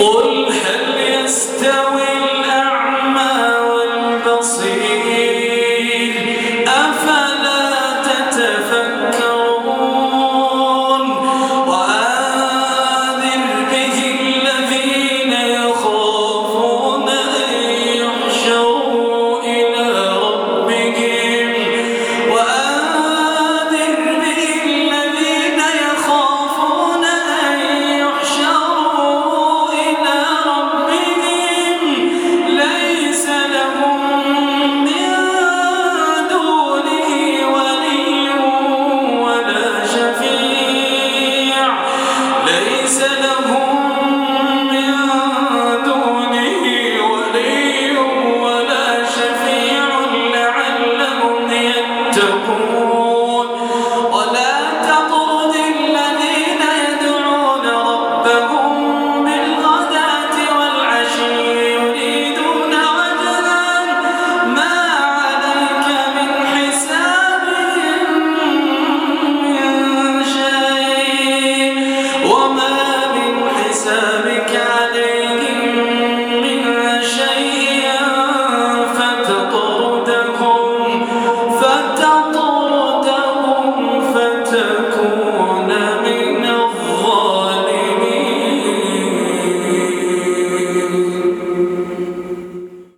ou